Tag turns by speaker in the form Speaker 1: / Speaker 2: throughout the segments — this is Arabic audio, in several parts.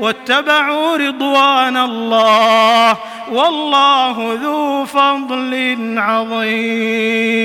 Speaker 1: واتبعوا رضوان الله والله ذو فضل عظيم.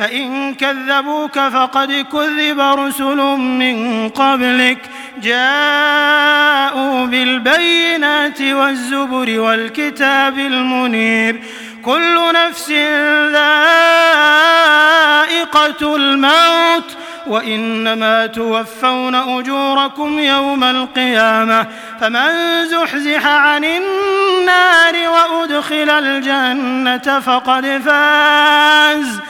Speaker 1: فإن كذبوك فقد كذب رسل من قبلك جاءوا بالبينات والزبر والكتاب المنير كل نفس ذائقة الموت وإنما توفون أجوركم يوم القيامة فمن زحزح عن النار وأدخل الجنة فقد فاز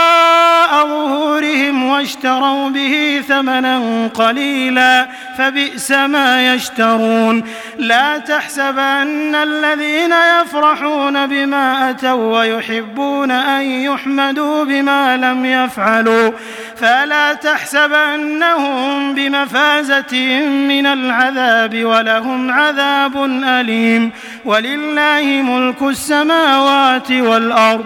Speaker 1: ظهورهم واشتروا به ثمنا قليلا فبئس ما يشترون. لا تحسب أن الذين يفرحون بما أتوا ويحبون أن يحمدوا بما لم يفعلوا. فلا تحسب أنهم بمفازة من العذاب ولهم عذاب أليم. ولله ملك السماوات والأرض.